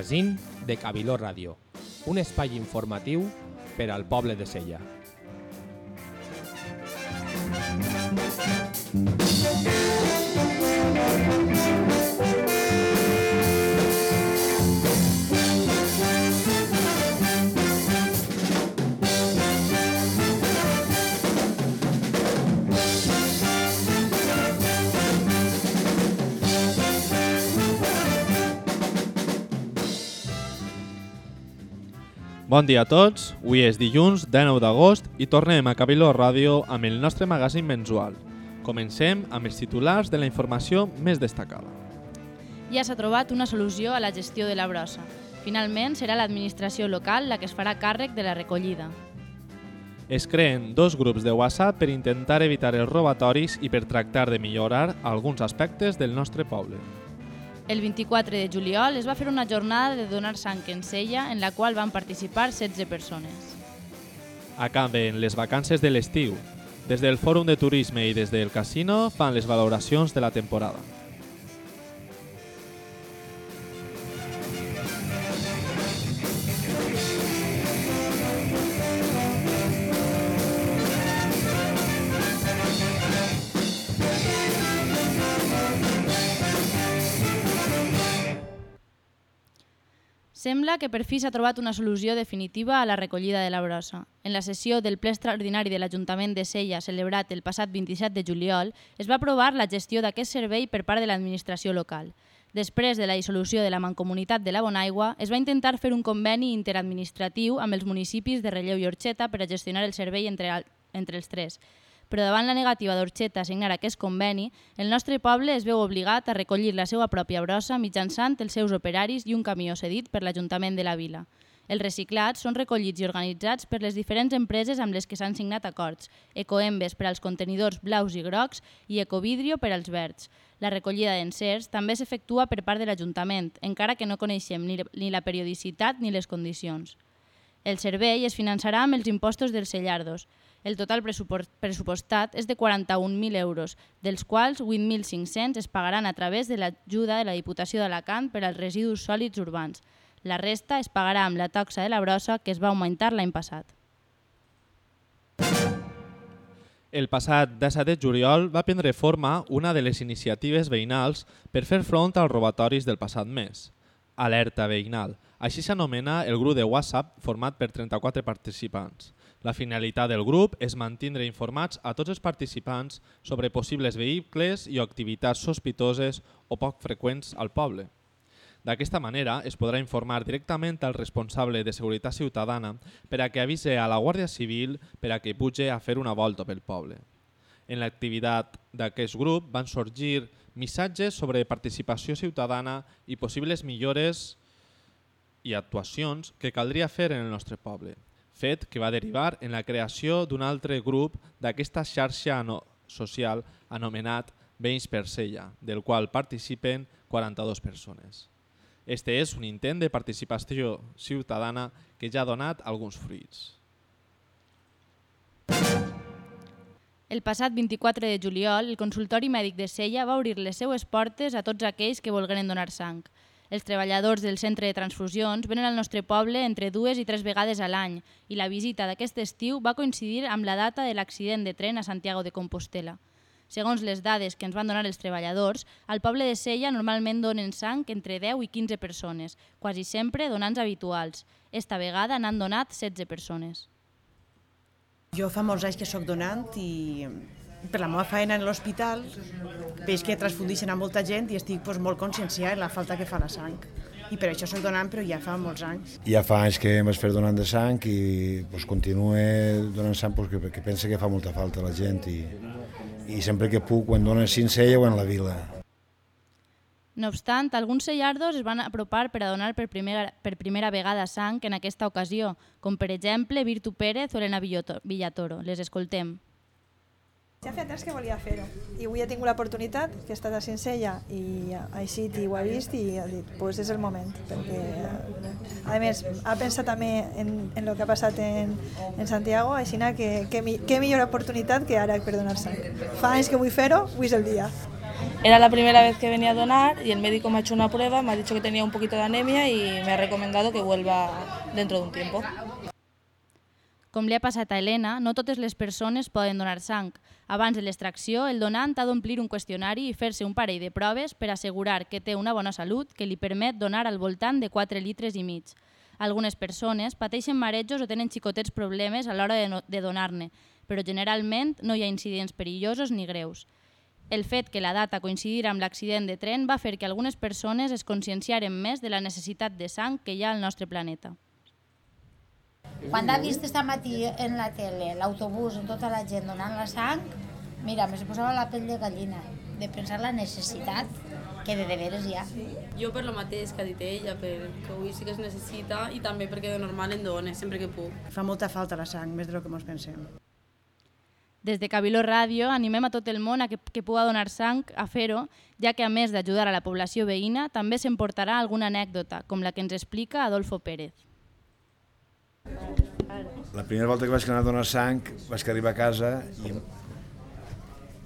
magazín de Cabiló Ràdio, un espai informatiu per al poble de Sella. Bon dia a tots, avui és dilluns 19 d'agost i tornem a Cabiló Ràdio amb el nostre magazín mensual. Comencem amb els titulars de la informació més destacada. Ja s'ha trobat una solució a la gestió de la brossa. Finalment serà l'administració local la que es farà càrrec de la recollida. Es creen dos grups de WhatsApp per intentar evitar els robatoris i per tractar de millorar alguns aspectes del nostre poble. El 24 de juliol es va fer una jornada de donar sang en Sella en la qual van participar 16 persones. Acaben les vacances de l'estiu. Des del Fòrum de Turisme i des del casino fan les valoracions de la temporada. Sembla que per fi s'ha trobat una solució definitiva a la recollida de la brossa. En la sessió del ple extraordinari de l'Ajuntament de Sella, celebrat el passat 27 de juliol, es va aprovar la gestió d'aquest servei per part de l'administració local. Després de la dissolució de la Mancomunitat de la Bonaigua, es va intentar fer un conveni interadministratiu amb els municipis de Relleu i Orxeta per a gestionar el servei entre, entre els tres, però davant la negativa d'Orxeta a signar aquest conveni, el nostre poble es veu obligat a recollir la seva pròpia brossa mitjançant els seus operaris i un camió cedit per l'Ajuntament de la vila. Els reciclats són recollits i organitzats per les diferents empreses amb les que s'han signat acords, Ecoembes per als contenidors blaus i grocs i Ecovidrio per als verds. La recollida d'encerts també s'efectua per part de l'Ajuntament, encara que no coneixem ni, la periodicitat ni les condicions. El servei es finançarà amb els impostos dels cellardos. El total pressupostat és de 41.000 euros, dels quals 8.500 es pagaran a través de l'ajuda de la Diputació d'Alacant per als residus sòlids urbans. La resta es pagarà amb la taxa de la brossa que es va augmentar l'any passat. El passat 17 de juliol va prendre forma una de les iniciatives veïnals per fer front als robatoris del passat mes. Alerta veïnal. Així s'anomena el grup de WhatsApp format per 34 participants. La finalitat del grup és mantindre informats a tots els participants sobre possibles vehicles i activitats sospitoses o poc freqüents al poble. D'aquesta manera es podrà informar directament al responsable de Seguretat Ciutadana per a que avise a la Guàrdia Civil per a que pugi a fer una volta pel poble. En l'activitat d'aquest grup van sorgir missatges sobre participació ciutadana i possibles millores i actuacions que caldria fer en el nostre poble fet que va derivar en la creació d'un altre grup d'aquesta xarxa no social anomenat Veïns per Sella, del qual participen 42 persones. Este és un intent de participació ciutadana que ja ha donat alguns fruits. El passat 24 de juliol, el consultori mèdic de Sella va obrir les seues portes a tots aquells que volgueren donar sang. Els treballadors del centre de transfusions venen al nostre poble entre dues i tres vegades a l'any i la visita d'aquest estiu va coincidir amb la data de l'accident de tren a Santiago de Compostela. Segons les dades que ens van donar els treballadors, al poble de Sella normalment donen sang entre 10 i 15 persones, quasi sempre donants habituals. Esta vegada n'han donat 16 persones. Jo fa molts anys que sóc donant i per la meva feina en l'hospital veig que transfundixen a molta gent i estic pues, molt conscienciada en la falta que fa la sang. I per això soc donant, però ja fa molts anys. Ja fa anys que m'has fet donant de sang i pues, continue donant sang pues, que, que pense que fa molta falta a la gent i, i sempre que puc, quan donen Cincella o en la vila. No obstant, alguns sellardos es van apropar per a donar per primera, per primera vegada sang en aquesta ocasió, com per exemple Virtu Pérez o Elena Villatoro. Les escoltem. Ja feia temps que volia fer-ho i avui he tingut l'oportunitat, que he estat a Cincella i així i ho ha vist i ha dit, pues és el moment, perquè a més ha pensat també en, en el que ha passat en, en Santiago, així que, que, que millor oportunitat que ara per donar sang. Fa anys que vull fer-ho, avui és el dia. Era la primera vez que venía a donar y el médico me ha hecho una prueba, me ha dicho que tenía un poquito de anemia y me ha recomendado que vuelva dentro de un tiempo. Com li ha passat a Helena, no totes les persones poden donar sang. Abans de l'extracció, el donant ha d'omplir un qüestionari i fer-se un parell de proves per assegurar que té una bona salut que li permet donar al voltant de 4 litres i mig. Algunes persones pateixen marejos o tenen xicotets problemes a l'hora de, no de donar-ne, però generalment no hi ha incidents perillosos ni greus. El fet que la data coincidirà amb l'accident de tren va fer que algunes persones es conscienciaren més de la necessitat de sang que hi ha al nostre planeta. Quan ha vist matí en la tele l'autobús amb tota la gent donant la sang, mira, me se posava la pell de gallina de pensar la necessitat que de deberes hi ha. Jo per lo mateix que ha dit ella, perquè avui sí que es necessita i també perquè de normal en dona, sempre que puc. Fa molta falta la sang, més del que ens pensem. Des de Cabiló Ràdio animem a tot el món a que, que pugui donar sang a fer-ho, ja que a més d'ajudar a la població veïna, també s'emportarà alguna anècdota, com la que ens explica Adolfo Pérez. La primera volta que vaig anar a donar sang, vaig arribar a casa i,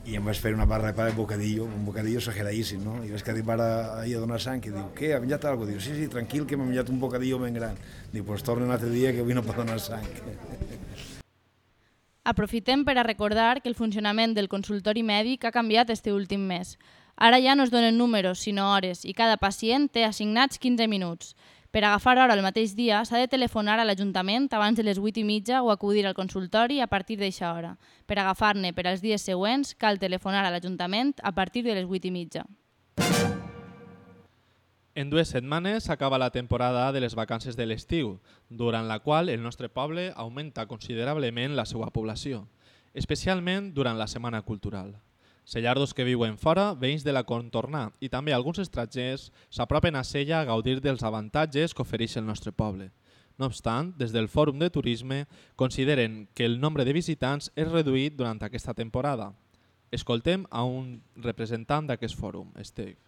i em vaig fer una barra de pa de bocadillo, un bocadillo exageradíssim, no? I vaig arribar a, a, donar sang i diu, què, ha menjat alguna cosa? Diu, sí, sí, tranquil, que m'ha menjat un bocadillo ben gran. Diu, pues torna un altre dia que avui no pot donar sang. Aprofitem per a recordar que el funcionament del consultori mèdic ha canviat este últim mes. Ara ja no es donen números, sinó hores, i cada pacient té assignats 15 minuts. Per agafar hora el mateix dia, s'ha de telefonar a l'Ajuntament abans de les 8 i mitja o acudir al consultori a partir d'eixa hora. Per agafar-ne per als dies següents, cal telefonar a l'Ajuntament a partir de les 8 i mitja. En dues setmanes s'acaba la temporada de les vacances de l'estiu, durant la qual el nostre poble augmenta considerablement la seva població, especialment durant la Setmana Cultural. Sellardos que viuen fora, veïns de la contornar i també alguns estrangers s'apropen a Sella a gaudir dels avantatges que ofereix el nostre poble. No obstant, des del Fòrum de Turisme consideren que el nombre de visitants és reduït durant aquesta temporada. Escoltem a un representant d'aquest fòrum, Steve.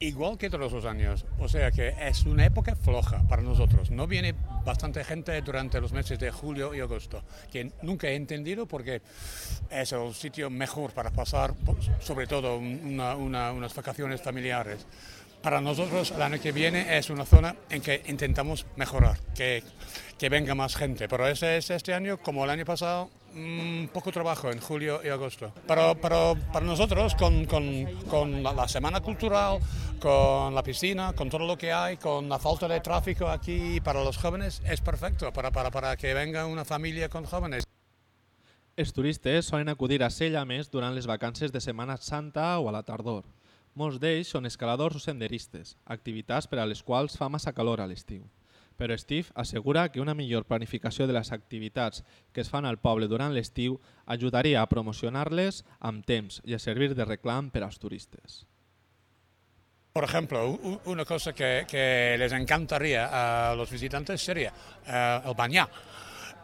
Igual que todos los años, o sea que es una época floja para nosotros. No viene bastante gente durante los meses de julio y agosto, que nunca he entendido porque es el sitio mejor para pasar, sobre todo una, una, unas vacaciones familiares. Para nosotros el año que viene es una zona en que intentamos mejorar, que, que venga más gente, pero ese es este año como el año pasado un poco trabajo en julio y agosto. Pero, pero para nosotros, con, con, con la, la, Semana Cultural, con la piscina, con todo lo que hay, con la falta de tráfico aquí para los jóvenes, es perfecto para, para, para que venga una familia con jóvenes. Els turistes solen acudir a Sella més durant les vacances de Setmana Santa o a la tardor. Molts d'ells són escaladors o senderistes, activitats per a les quals fa massa calor a l'estiu però Steve assegura que una millor planificació de les activitats que es fan al poble durant l'estiu ajudaria a promocionar-les amb temps i a servir de reclam per als turistes. Por ejemplo, una cosa que, que les encantaría a los visitantes sería uh, el bañar.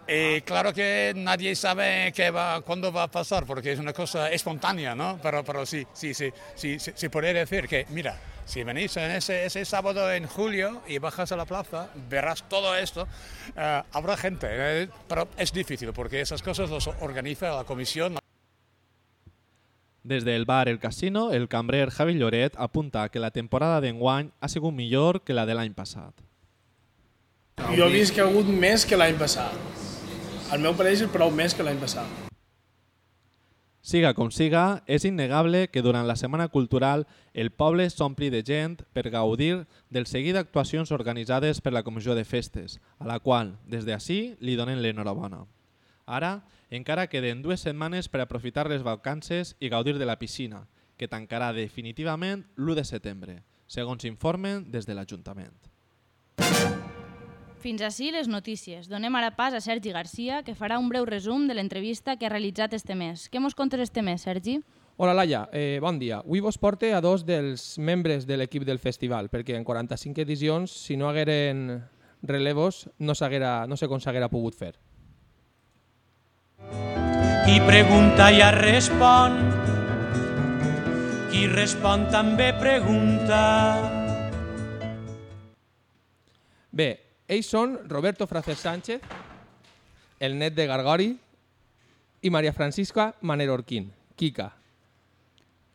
Y claro que nadie sabe qué va, cuándo va a pasar, porque es una cosa espontánea, ¿no? Pero, pero sí, sí, sí, sí, sí, sí podría decir que, mira, si venís en ese, ese, sábado en julio y bajas a la plaza, verás todo esto. Uh, habrá gente, eh, pero es difícil porque esas cosas las organiza la comisión. Des del bar El Casino, el cambrer Javi Lloret apunta que la temporada d'enguany ha sigut millor que la de l'any passat. Jo he vist que ha hagut més que l'any passat. Al meu pareix és prou més que l'any passat. Siga com siga, és innegable que durant la Setmana Cultural el poble s'ompli de gent per gaudir del seguit d'actuacions organitzades per la Comissió de Festes, a la qual, des d'ací, li donen l'enhorabona. Ara, encara queden dues setmanes per aprofitar les vacances i gaudir de la piscina, que tancarà definitivament l'1 de setembre, segons informen des de l'Ajuntament. Fins així les notícies. Donem ara pas a Sergi Garcia, que farà un breu resum de l'entrevista que ha realitzat este mes. Què mos contes este mes, Sergi? Hola Laia, eh, bon dia. Avui vos porte a dos dels membres de l'equip del festival, perquè en 45 edicions, si no hagueren relevos, no, no sé com s'haguera pogut fer. Qui pregunta ja respon, qui respon també pregunta. Bé, ells són Roberto Fracer Sánchez, el net de Gargori, i Maria Francisca Manero Orquín, Kika.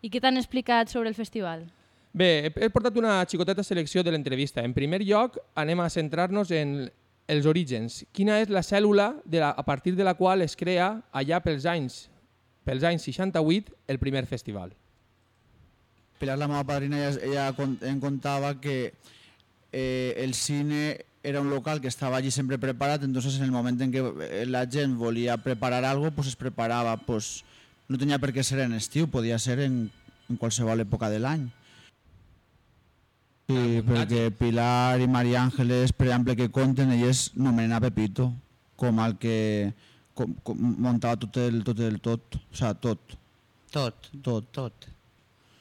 I què t'han explicat sobre el festival? Bé, he, portat una xicoteta selecció de l'entrevista. En primer lloc, anem a centrar-nos en els orígens. Quina és la cèl·lula de la, a partir de la qual es crea allà pels anys, pels anys 68 el primer festival? Pilar, la meva padrina, ella, ella em contava que eh, el cine era un local que estaba allí siempre preparat, entonces en el momento en que eh, la gent volia preparar algo, pues es preparava, pues no tenia per què ser en estiu, podia ser en, en qualsevol època de l'any. Sí, perquè Pilar i Maria Ángeles, per exemple, que conten, elles nomenen a Pepito com el que com, com muntava tot el tot, el tot, o sea, tot. Tot. Tot. Tot.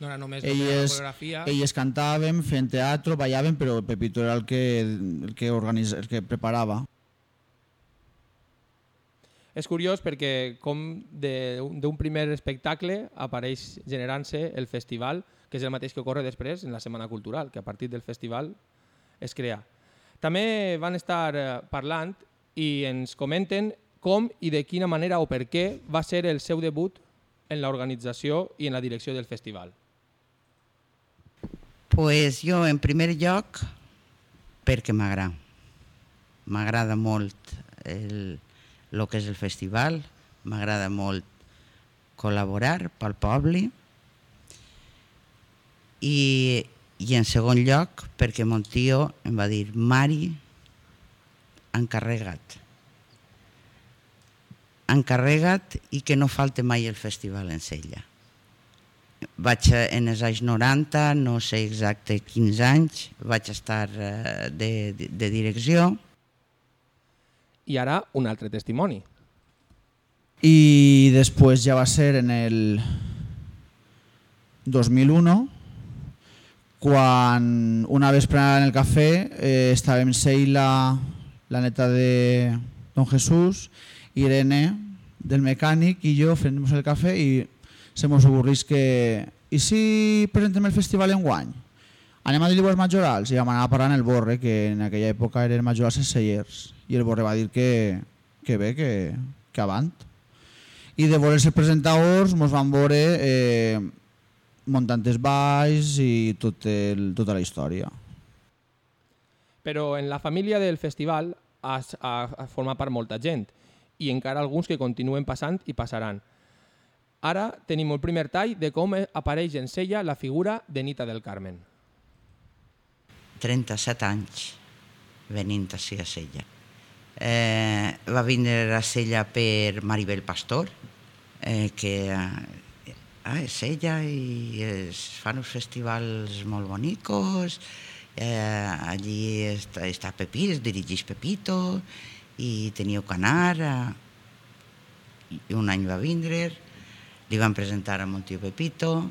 No era només la Elles, coreografia. elles cantaven, feien teatre, ballaven, però Pepito era el que, el que, organitza, el que preparava. És curiós perquè com de- d'un primer espectacle apareix generant-se el festival, que és el mateix que ocorre després en la Setmana Cultural, que a partir del festival es crea. També van estar eh, parlant i ens comenten com i de quina manera o per què va ser el seu debut en l'organització i en la direcció del festival. Pues jo, en primer lloc, perquè m'agrada. M'agrada molt el, el que és el festival, m'agrada molt col·laborar pel poble i, i en segon lloc perquè mon tio em va dir Mari, encarrega't. Encarrega't i que no falte mai el festival en Sella vaig a- en els anys 90, no sé exacte quins anys, vaig estar eh, de, de, de direcció. I ara un altre testimoni. I després ja va ser en el 2001 quan una vespre en el cafè eh, estàvem Seila, la neta de Don Jesús, Irene, del mecànic i jo fent el cafè i se mos ocorrís que i si presentem el festival en guany? Anem a dir als majorals i vam anar parlant el Borre, que en aquella època eren majorals els cellers, i el Borre va dir que, que bé, que, que avant. I de veure els presentadors mos van veure eh, muntant els balls i tot el, tota la història. Però en la família del festival ha, ha, ha format part molta gent i encara alguns que continuen passant i passaran. Ara tenim el primer tall de com apareix en Sella la figura de Nita del Carmen. 37 anys venint així a Sella. Eh, va vindre a Sella per Maribel Pastor, eh, que eh, a Sella i es fan uns festivals molt bonicos, eh, allí està, està Pepí, es dirigeix Pepito, i teniu que anar, eh, i un any va vindre, li van presentar a mon tio Pepito,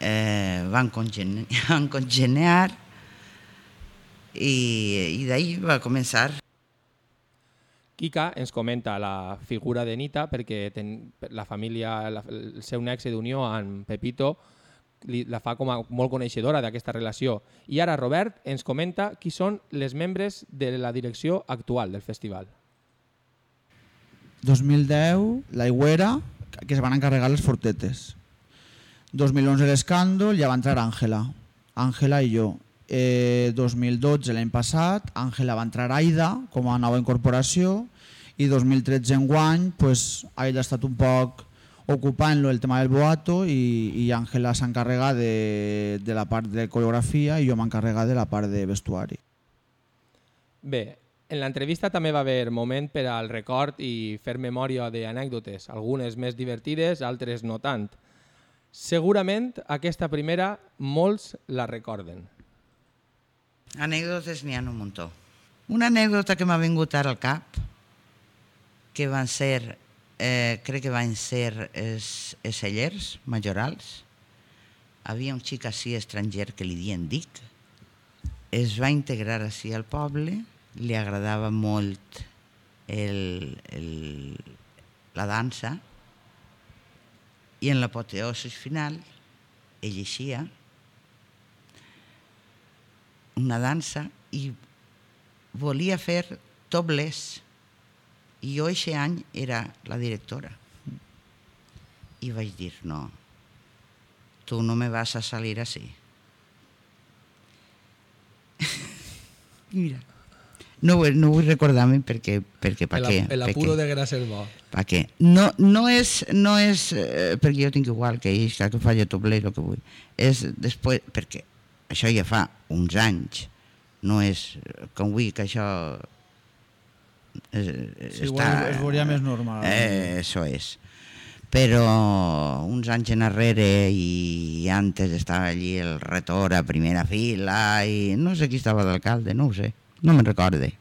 eh, van, congene van congenear i, i d'ahir va començar. Kika ens comenta la figura de Nita perquè ten, la família, la, el seu nexe d'unió amb Pepito li, la fa com a molt coneixedora d'aquesta relació. I ara Robert ens comenta qui són les membres de la direcció actual del festival. 2010, la Higuera, que es van encarregar les fortetes. 2011 l'escàndol, ja va entrar Àngela. Àngela i jo. Eh, 2012, l'any passat, Àngela va entrar Aida com a nova incorporació i 2013 en guany, pues, Aida ha estat un poc ocupant el tema del boato i, i Àngela s'encarrega de, de la part de coreografia i jo m'encarrega de la part de vestuari. Bé, en l'entrevista també va haver moment per al record i fer memòria d'anècdotes, algunes més divertides, altres no tant. Segurament aquesta primera molts la recorden. Anècdotes n'hi ha un muntó. Una anècdota que m'ha vingut ara al cap, que van ser, eh, crec que van ser els, els cellers majorals. Havia un xic així estranger que li dien Dic. Es va integrar així al poble, li agradava molt el, el, la dansa i en l'apoteosi final ell eixia una dansa i volia fer tobles i jo aquest any era la directora i vaig dir no, tú no me vas a salir así. Mira, no, vull- no vull recordar-me perquè, perquè per El, què? el per apuro què? de gràcia és bo. Per què? No, no és, no és eh, perquè jo tinc igual que ells, que faig tot ple el que vull. És després, perquè això ja fa uns anys, no és eh, com vull que això és, Sí, igual es veuria més normal. Eh, això és. Però uns anys enrere i antes estava allí el retor a primera fila i no sé qui estava d'alcalde, no ho sé, no me'n recorde.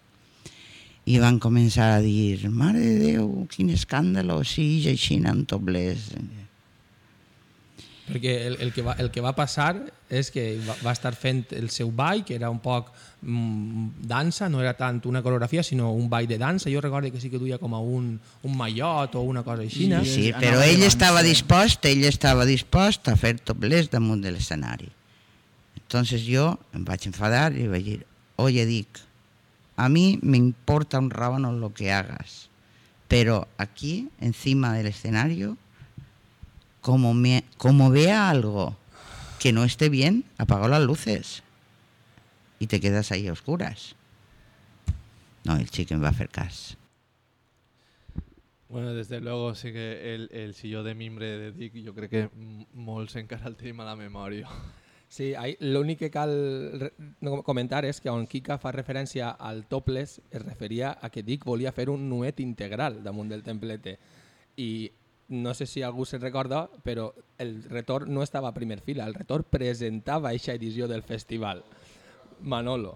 I van començar a dir, mare de Déu, quin escàndalo, sí, i així en toblers. Perquè el, el, que va, el que va passar és que va, va estar fent el seu ball, que era un poc mm, dansa, no era tant una coreografia, sinó un ball de dansa. Jo recordo que sí que duia com a un, un mallot o una cosa així. Sí, sí, però ell estava dispost, ell estava dispost a fer toplers damunt de l'escenari. Entonces yo em vaig enfadar y vaig dir, oye Dick, a mí me importa un rábano lo que hagas, pero aquí, encima del escenario, como, me, como vea algo que no esté bien, apago las luces y te quedas ahí a oscuras. No, el chico em va fer cas. Bueno, desde luego sí que el, el de mimbre de Dick jo crec que m- molts encara el tenim a la memòria. Sí, l'únic que cal comentar és que on Kika fa referència al topless es referia a que Dick volia fer un nuet integral damunt del templete i no sé si algú se'n recorda, però el retor no estava a primer fila, el retor presentava aquesta edició del festival. Manolo.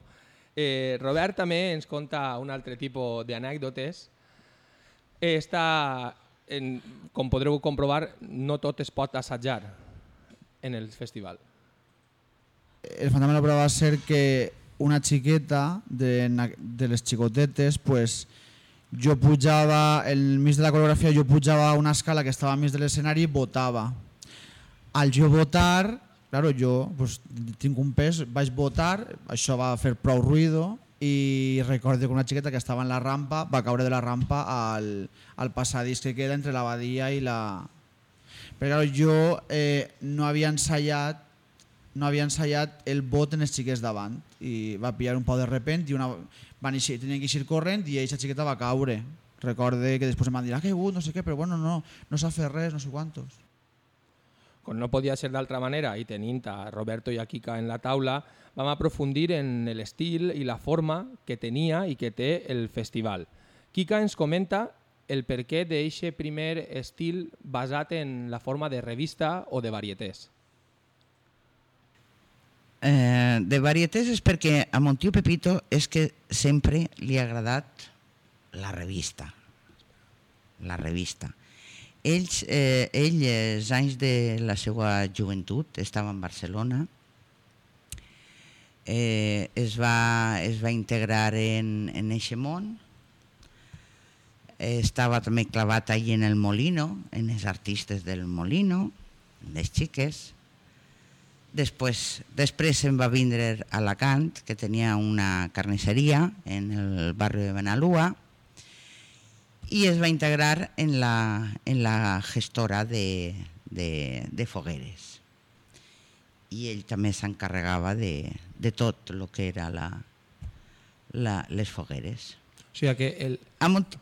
Eh, Robert també ens conta un altre tipus d'anècdotes. Eh, està, en, com podreu comprovar, no tot es pot assajar en el festival. El fantasma de la prueba va ser que una xiqueta de, de les xicotetes, pues, jo pujava, el mig de la coreografia, jo pujava una escala que estava al mig de l'escenari i votava. Al jo votar, claro, jo pues, tinc un pes, vaig votar, això va fer prou ruïdo i recordo que una xiqueta que estava en la rampa va caure de la rampa al, al passadís que queda entre la badia i la... Però claro, jo eh, no havia ensaiat no havia ensaiat el vot en els xiquets davant i va pillar un pau de repent i una, van eixir, tenien que eixir corrent i aquesta xiqueta va caure. Recorde que després em van dir, ha caigut, no sé què, però bueno, no, no s'ha fet res, no sé quantos. Com no podia ser d'altra manera, i tenint a Roberto i a Kika en la taula, vam aprofundir en l'estil i la forma que tenia i que té el festival. Kika ens comenta el perquè d'eixe primer estil basat en la forma de revista o de varietés. Eh, de varietés és perquè a mon tio Pepito és que sempre li ha agradat la revista. La revista. Ells, eh, ell, els anys de la seva joventut, estava en Barcelona, eh, es, va, es va integrar en, en eixe món, eh, estava també clavat allí en el Molino, en els artistes del Molino, les xiques, Després, després se'n va vindre a Alacant, que tenia una carnisseria en el barri de Benalúa, i es va integrar en la, en la gestora de, de, de fogueres. I ell també s'encarregava de, de tot el que era la, la, les fogueres. O sigui que el...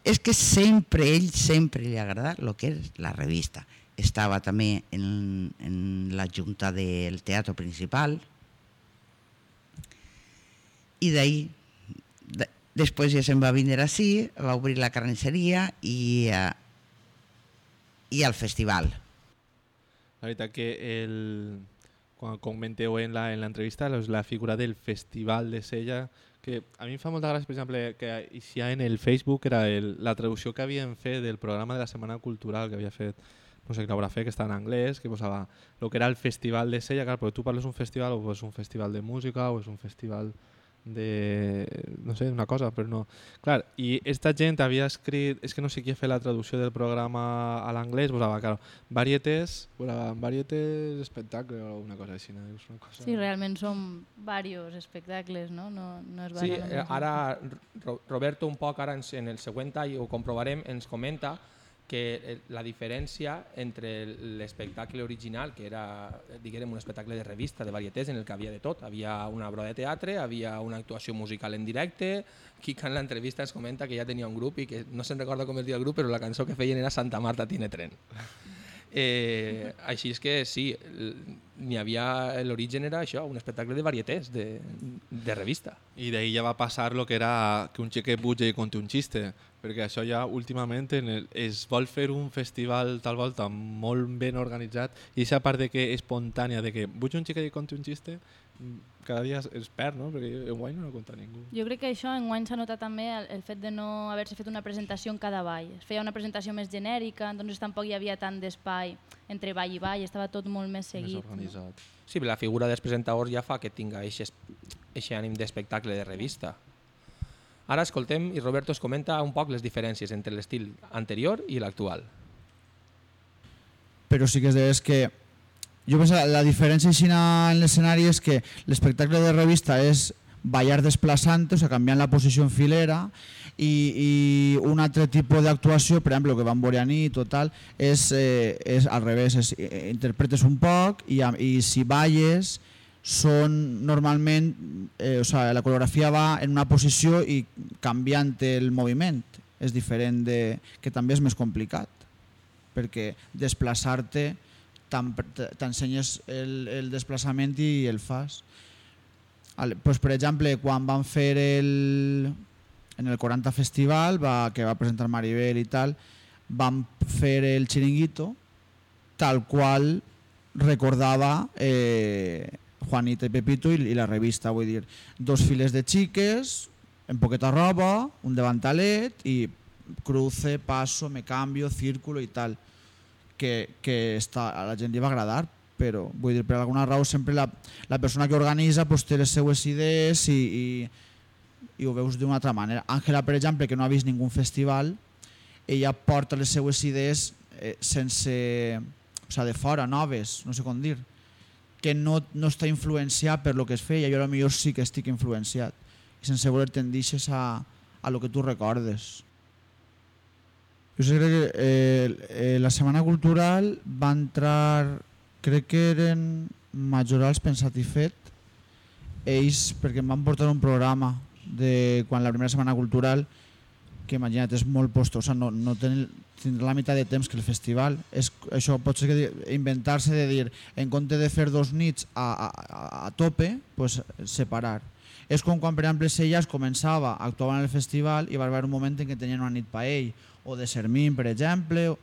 És que sempre, ell sempre li ha agradat el que és la revista. Estava també en, en la junta del teatre principal i d'ahir de, després ja se'n va vindre així, va obrir la carnisseria i, eh, i el festival. La veritat que el, quan comenteu en la, en l'entrevista la, la figura del Festival de Sella, que a mi em fa molta gràcia, per exemple, que hi ha en el Facebook era el, la traducció que havien fet del programa de la Setmana Cultural que havia fet no sé què haurà fet, que està en anglès, que posava el que era el Festival de Sella, clar, però tu parles un festival o és un festival de música o és un festival de, no sé, una cosa, però no. Clar, i esta gent havia escrit, és que no sé qui ha fet la traducció del programa a l'anglès, posava, clar, varietés, posava varietés espectacle o una cosa així, no? És una cosa... Sí, realment són diversos espectacles, no? No, no es Sí, eh, ara Ro- Roberto un poc ara ens, en el següent tall ho comprovarem, ens comenta que eh, la diferència entre l'espectacle original, que era diguem, un espectacle de revista, de varietés, en el que havia de tot. Havia una obra de teatre, havia una actuació musical en directe, Kika en l'entrevista ens comenta que ja tenia un grup i que no se'n recorda com es diu el grup, però la cançó que feien era Santa Marta tiene tren. Eh, així és que sí, n'hi havia l'origen era això, un espectacle de varietés, de, de revista. I d'ahir ja va passar lo que era que un xeque puja i conti un xiste, perquè això ja últimament en el, es vol fer un festival tal volta molt ben organitzat i aquesta part de que espontània de que puja un xeque i conti un xiste cada dia es perd, no? perquè en guany no ho conta ningú. Jo crec que això en guany s'ha notat també el, el fet de no haver-se fet una presentació en cada ball. Es feia una presentació més genèrica, doncs tampoc hi havia tant d'espai entre ball i ball, estava tot molt més seguit. Més organitzat. No? Sí, la figura dels presentadors ja fa que tinga aquest ànim d'espectacle de revista. Ara escoltem i Roberto es comenta un poc les diferències entre l'estil anterior i l'actual. Però sí que és que jo penso la diferència en l'escenari és que l'espectacle de revista és ballar desplaçant, o sigui, canviant la posició en filera i, i un altre tipus d'actuació, per exemple, que van veure a nit o tal, és, eh, és al revés, és, eh, interpretes un poc i, i si balles són normalment, eh, o sigui, la coreografia va en una posició i canviant el moviment. És diferent de, que també és més complicat, perquè desplaçar-te t'ensenyes el, el desplaçament i el fas. Pues, per exemple, quan van fer el, en el 40 Festival, va, que va presentar Maribel i tal, van fer el xiringuito tal qual recordava eh, Juanita i Pepito i, i la revista, vull dir, dos files de xiques, en poqueta roba, un davantalet i cruce, passo, me cambio, círculo i tal que, que està, a la gent li va agradar, però vull dir, per alguna raó sempre la, la persona que organitza pues, té les seues idees i, i, i ho veus d'una altra manera. Àngela, per exemple, que no ha vist ningú festival, ella porta les seues idees eh, sense, o sigui, de fora, noves, no sé com dir, que no, no està influenciat per lo que es feia, jo potser sí que estic influenciat, i sense voler tendixes a, a lo que tu recordes. Jo sé que eh, eh, la Setmana Cultural va entrar, crec que eren majorals pensat i fet, ells perquè em van portar un programa de quan la primera Setmana Cultural que imagina't és molt posto, o sigui, no, no ten, tindrà la meitat de temps que el festival. És, això pot ser que inventar-se de dir, en compte de fer dos nits a, a, a tope, pues, separar. És com quan, per exemple, Sellas començava, actuava en el festival i va haver un moment en què tenien una nit per ell, o de Sermín, per exemple,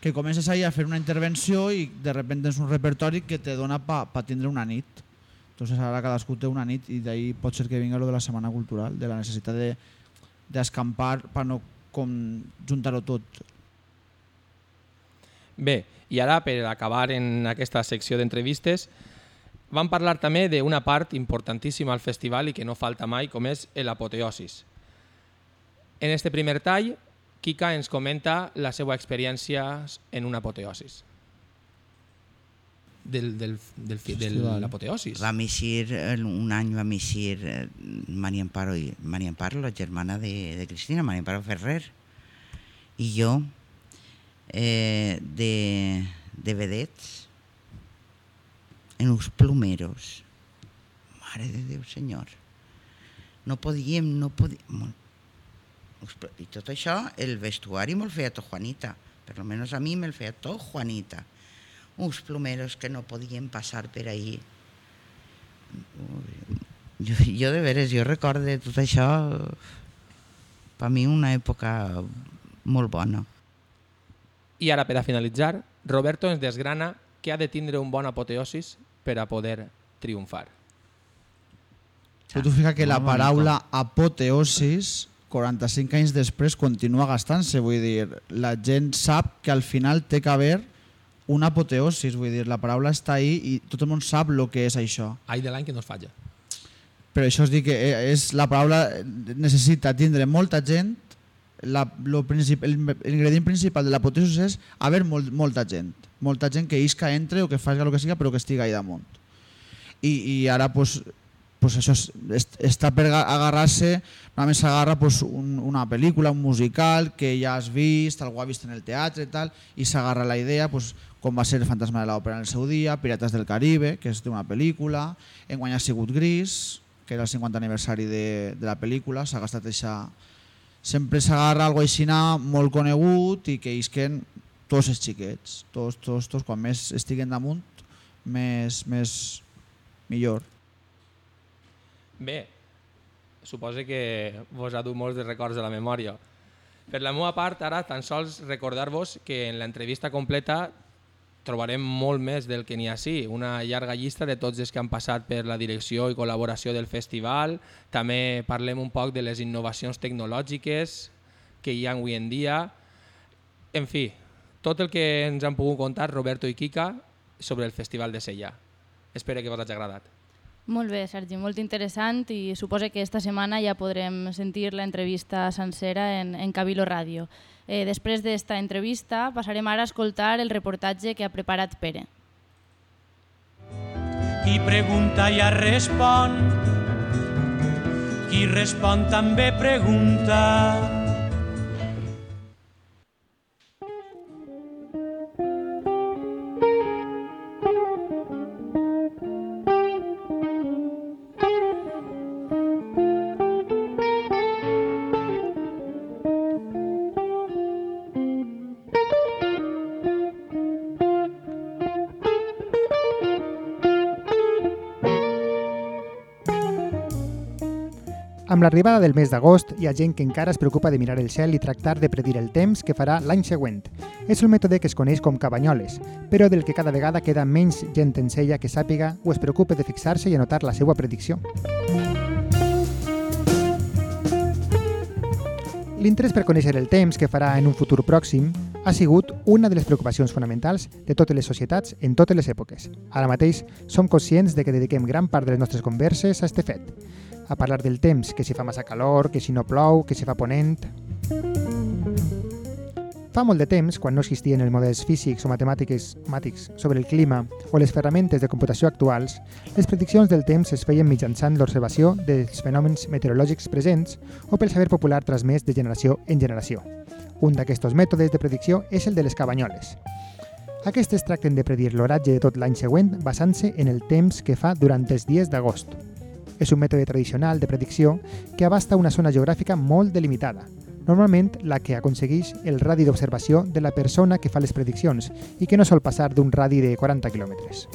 que comences ahí a fer una intervenció i de repente tens un repertori que te dona pa, pa tindre una nit. Entonces ara cadascú té una nit i d'ahí pot ser que vinga lo de la Setmana Cultural, de la necessitat d'escampar de, per no com juntar-ho tot. Bé, i ara per acabar en aquesta secció d'entrevistes vam parlar també d'una part importantíssima al festival i que no falta mai, com és l'apoteosis. En este primer tall Kika ens comenta la seva experiència en una apoteosis. Del, del, del, del, de l'apoteosis. Va eixir, un any va eixir eh, Maria Amparo, i, Maria Amparo, la germana de, de Cristina, Maria Amparo Ferrer, i jo, eh, de, de vedets, en uns plomeros. Mare de Déu, senyor. No podíem, no podíem... I tot això, el vestuari me'l feia tot Juanita. Per almenys a mi me'l feia tot Juanita. Uns plomeros que no podien passar per ahí. Jo, jo de veres, jo recordo tot això, per mi una època molt bona. I ara, per a finalitzar, Roberto ens desgrana que ha de tindre un bon apoteosis per a poder triomfar. Però tu fija que la paraula apoteosis 45 anys després continua gastant-se, vull dir, la gent sap que al final té que haver una apoteosis, vull dir, la paraula està ahí i tot el món sap el que és això. Ai de l'any que no es falla. Però això és dir que eh, és, la paraula necessita tindre molta gent, la, lo princip, el, ingredient principal de l'apoteosis és haver molt, molta gent, molta gent que isca entre o que faci el que siga però que estigui ahí damunt. I, i ara pues, pues això és, est, està per aga- agarrar-se, normalment s'agarra pues, un, una pel·lícula, un musical que ja has vist, algú ha vist en el teatre i tal, i s'agarra la idea pues, com va ser el Fantasma de l'Òpera en el seu dia, Pirates del Caribe, que és d'una pel·lícula, enguany ha sigut Gris, que era el 50 aniversari de, de la pel·lícula, s'ha gastat això... Sempre s'agarra algo així molt conegut i que isquen tots els xiquets, tots, tots, tots, quan més estiguen damunt, més, més millor. Bé, suposo que vos ha dut molts de records de la memòria. Per la meva part, ara tan sols recordar-vos que en l'entrevista completa trobarem molt més del que n'hi ha sí, una llarga llista de tots els que han passat per la direcció i col·laboració del festival, també parlem un poc de les innovacions tecnològiques que hi ha avui en dia, en fi, tot el que ens han pogut contar Roberto i Kika sobre el Festival de Sella. Espero que vos hagi agradat. Molt bé, Sergi, molt interessant i suposo que esta setmana ja podrem sentir l'entrevista sencera en, en Cabilo Ràdio. Eh, després d'esta entrevista passarem ara a escoltar el reportatge que ha preparat Pere. Qui pregunta ja respon, qui respon també pregunta. Amb l'arribada del mes d'agost, hi ha gent que encara es preocupa de mirar el cel i tractar de predir el temps que farà l'any següent. És un mètode que es coneix com cabanyoles, però del que cada vegada queda menys gent en sella que sàpiga o es preocupe de fixar-se i anotar la seva predicció. L'interès per conèixer el temps que farà en un futur pròxim ha sigut una de les preocupacions fonamentals de totes les societats en totes les èpoques. Ara mateix som conscients de que dediquem gran part de les nostres converses a este fet, a parlar del temps, que si fa massa calor, que si no plou, que si fa ponent... Fa molt de temps, quan no existien els models físics o matemàtics màtics sobre el clima o les ferramentes de computació actuals, les prediccions del temps es feien mitjançant l'observació dels fenòmens meteorològics presents o pel saber popular transmès de generació en generació. Un d'aquests mètodes de predicció és el de les cabanyoles. Aquestes tracten de predir l'oratge de tot l'any següent basant-se en el temps que fa durant els dies d'agost. És un mètode tradicional de predicció que abasta una zona geogràfica molt delimitada, normalment la que aconsegueix el radi d'observació de la persona que fa les prediccions i que no sol passar d'un radi de 40 quilòmetres.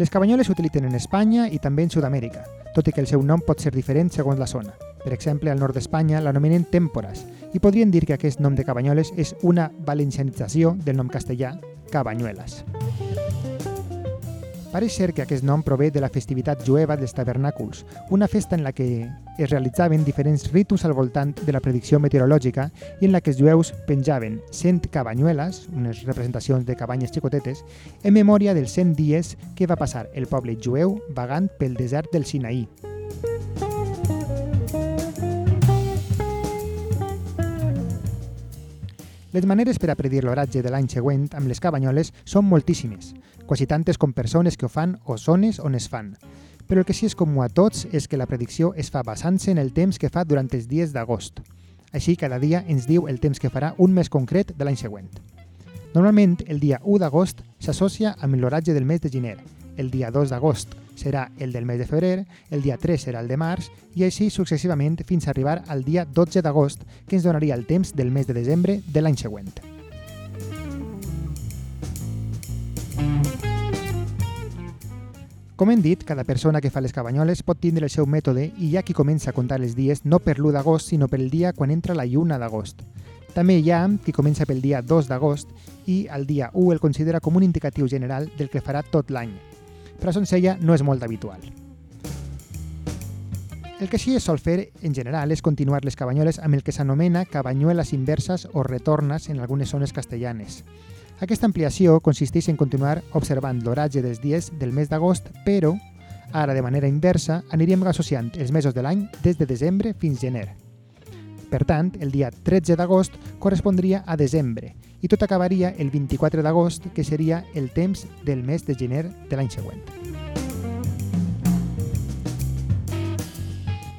Les cabanyoles s'utilitzen en Espanya i també en Sud-amèrica, tot i que el seu nom pot ser diferent segons la zona. Per exemple, al nord d'Espanya l'anomenen tèmpores i podrien dir que aquest nom de cabanyoles és una valencianització del nom castellà cabanyueles. Pareix ser que aquest nom prové de la festivitat jueva dels tabernàculs, una festa en la que es realitzaven diferents ritus al voltant de la predicció meteorològica i en la que els jueus penjaven 100 cabanyueles, unes representacions de cabanyes xicotetes, en memòria dels 100 dies que va passar el poble jueu vagant pel desert del Sinaí. Les maneres per a predir l'oratge de l'any següent amb les cabanyoles són moltíssimes, quasi tantes com persones que ho fan o zones on es fan. Però el que sí és comú a tots és que la predicció es fa basant-se en el temps que fa durant els dies d'agost. Així, cada dia ens diu el temps que farà un mes concret de l'any següent. Normalment, el dia 1 d'agost s'associa amb l'oratge del mes de gener, el dia 2 d'agost serà el del mes de febrer, el dia 3 serà el de març i així successivament fins a arribar al dia 12 d'agost, que ens donaria el temps del mes de desembre de l'any següent. Com hem dit, cada persona que fa les cabanyoles pot tindre el seu mètode i hi ha qui comença a comptar els dies no per l'1 d'agost, sinó pel dia quan entra la lluna d'agost. També hi ha qui comença pel dia 2 d'agost i el dia 1 el considera com un indicatiu general del que farà tot l'any. Però a Sonsella no és molt habitual. El que sí es sol fer, en general, és continuar les cabanyoles amb el que s'anomena cabanyueles inverses o retornes en algunes zones castellanes. Aquesta ampliació consisteix en continuar observant l'oratge dels dies del mes d'agost, però, ara de manera inversa, aniríem associant els mesos de l'any des de desembre fins gener. Per tant, el dia 13 d'agost correspondria a desembre i tot acabaria el 24 d'agost, que seria el temps del mes de gener de l'any següent.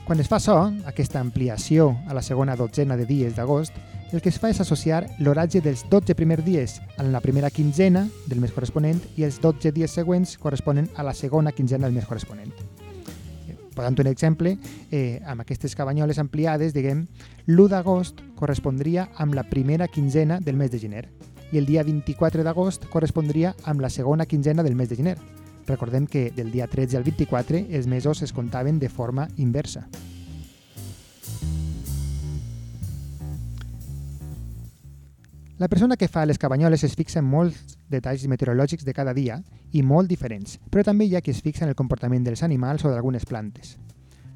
Quan es fa açò, aquesta ampliació a la segona dotzena de dies d'agost, el que es fa és associar l'horatge dels 12 primers dies en la primera quinzena del mes corresponent i els 12 dies següents corresponen a la segona quinzena del mes corresponent. Eh, Posant un exemple, eh, amb aquestes cabanyoles ampliades, diguem, l'1 d'agost correspondria amb la primera quinzena del mes de gener i el dia 24 d'agost correspondria amb la segona quinzena del mes de gener. Recordem que del dia 13 al 24 els mesos es comptaven de forma inversa. La persona que fa les cabanyoles es fixa en molts detalls meteorològics de cada dia i molt diferents, però també hi ha qui es fixa en el comportament dels animals o d'algunes plantes.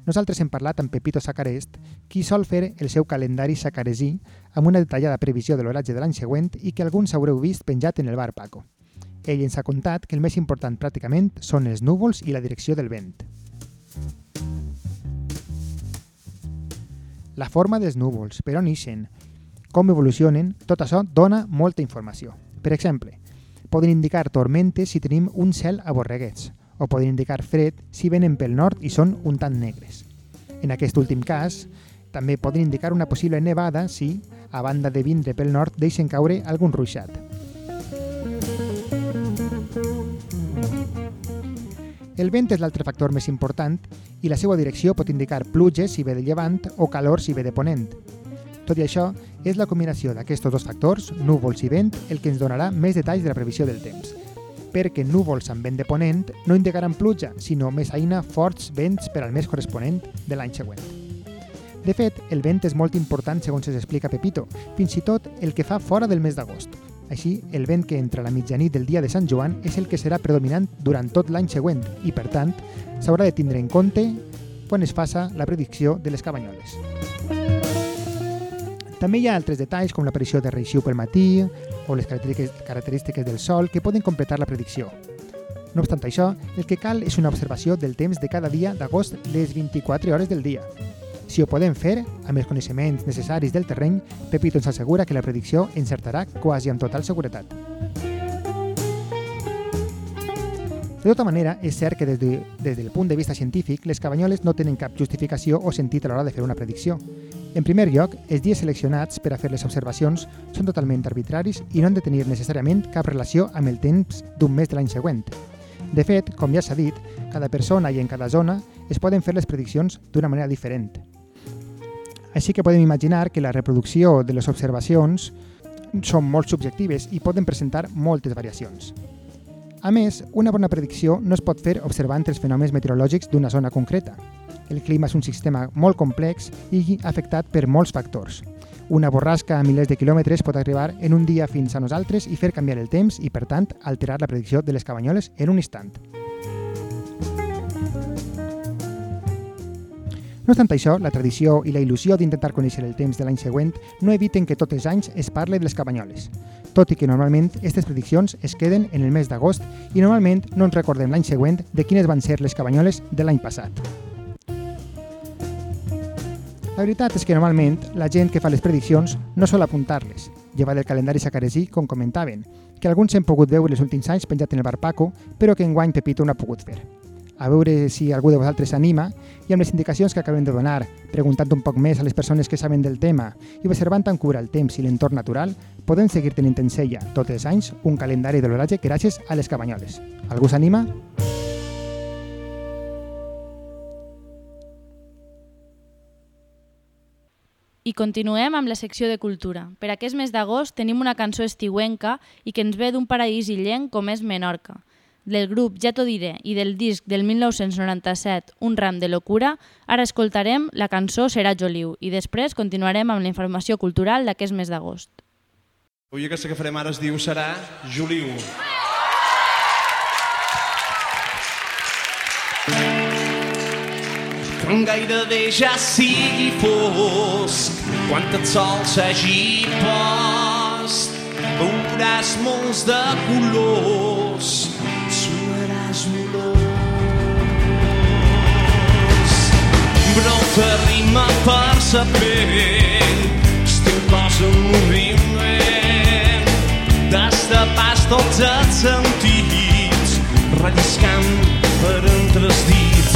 Nosaltres hem parlat amb Pepito Sacarest, qui sol fer el seu calendari sacaresí amb una detallada previsió de l'horatge de l'any següent i que alguns haureu vist penjat en el bar Paco. Ell ens ha contat que el més important pràcticament són els núvols i la direcció del vent. La forma dels núvols, per on ixen, com evolucionen, tot això dona molta informació. Per exemple, poden indicar tormentes si tenim un cel a borreguets, o poden indicar fred si venen pel nord i són un tant negres. En aquest últim cas, també poden indicar una possible nevada si, a banda de vindre pel nord, deixen caure algun ruixat. El vent és l'altre factor més important i la seva direcció pot indicar pluges si ve de llevant o calor si ve de ponent. Tot i això, és la combinació d'aquests dos factors, núvols i vent, el que ens donarà més detalls de la previsió del temps. Perquè núvols amb vent de ponent no indicaran pluja, sinó més aina forts vents per al mes corresponent de l'any següent. De fet, el vent és molt important segons es explica Pepito, fins i tot el que fa fora del mes d'agost. Així, el vent que entra a la mitjanit del dia de Sant Joan és el que serà predominant durant tot l'any següent i, per tant, s'haurà de tindre en compte quan es faça la predicció de les cabanyoles. També hi ha altres detalls com l'aparició de reixiu pel matí o les característiques, del sol que poden completar la predicció. No obstant això, el que cal és una observació del temps de cada dia d'agost les 24 hores del dia. Si ho podem fer, amb els coneixements necessaris del terreny, Pepito ens assegura que la predicció encertarà quasi amb total seguretat. De tota manera, és cert que des, de, des del punt de vista científic, les cabanyoles no tenen cap justificació o sentit a l'hora de fer una predicció. En primer lloc, els dies seleccionats per a fer les observacions són totalment arbitraris i no han de tenir necessàriament cap relació amb el temps d'un mes de l'any següent. De fet, com ja s'ha dit, cada persona i en cada zona es poden fer les prediccions d'una manera diferent. Així que podem imaginar que la reproducció de les observacions són molt subjectives i poden presentar moltes variacions. A més, una bona predicció no es pot fer observant els fenòmens meteorològics d'una zona concreta. El clima és un sistema molt complex i afectat per molts factors. Una borrasca a milers de quilòmetres pot arribar en un dia fins a nosaltres i fer canviar el temps i, per tant, alterar la predicció de les cabanyoles en un instant. No obstant això, la tradició i la il·lusió d'intentar conèixer el temps de l'any següent no eviten que tots els anys es parle de les cabanyoles, tot i que normalment aquestes prediccions es queden en el mes d'agost i normalment no ens recordem l'any següent de quines van ser les cabanyoles de l'any passat. La veritat és que normalment la gent que fa les prediccions no sol apuntar-les, llevat del calendari sacaresí, com comentaven, que alguns hem pogut veure els últims anys penjat en el bar Paco, però que enguany Pepito no ha pogut fer. A veure si algú de vosaltres s'anima i amb les indicacions que acabem de donar, preguntant un poc més a les persones que saben del tema i observant amb cura el temps i l'entorn natural, podem seguir tenint en sella, tots els anys, un calendari de l'horatge gràcies a les cabanyoles. Algú s'anima? I continuem amb la secció de cultura. Per aquest mes d'agost tenim una cançó estiuenca i que ens ve d'un paraís illenc com és Menorca. Del grup Ja t'ho diré i del disc del 1997 Un ram de locura, ara escoltarem la cançó Serà Joliu i després continuarem amb la informació cultural d'aquest mes d'agost. Avui aquesta que farem ara es diu Serà Joliu. Quan gairebé ja sigui fosc, quan tot sol s'hagi post, veuràs molts de colors, suaràs olors. Brota rima per sa pell, estic cos en moviment, destapats tots els sentits, relliscant per entre els dits.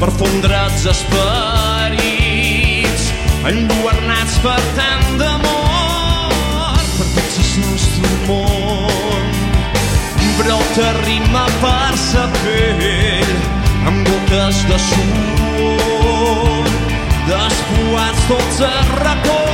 per fondre'ts esperits, enlluernats per tant d'amor, per tots el nostre món. Brota rima per sa pell, amb gotes de suor, despoats tots els racons